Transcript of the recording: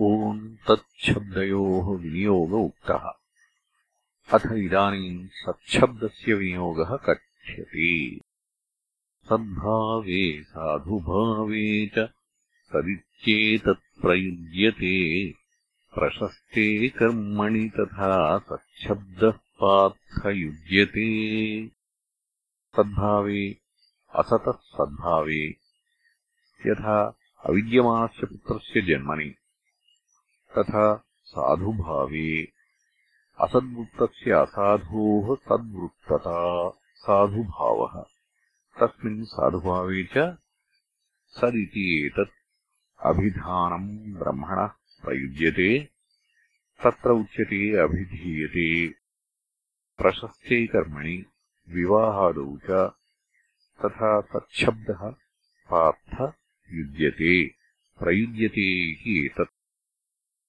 ओम् तच्छब्दयोः विनियोग उक्तः अथ इदानीम् सच्छब्दस्य विनियोगः कथ्यते। सद्भावे साधुभावे च सदित्येतत्प्रयुज्यते। प्रशस्ते कर्मणि तथा सच्छब्दः पार्थयुज्यते। सद्भावे असतः सद्भावे, यथा अविद्यमानस्य पुत्रस्य जन्मनि। तथा साधुभावे। असद्वृत्तस्य असाधोः सद्वृत्तता साधुभावः। तस्मिन् साधुभावे च सदिति एतत् अभिधानम् ब्रह्मणः प्रयुज्यते तत्र उच्यते अभिधीयते। प्रशस्ते कर्मणि विवाहादौ च तथा तच्छब्दः पार्थ युज्यते प्रयुज्यते इति एतत्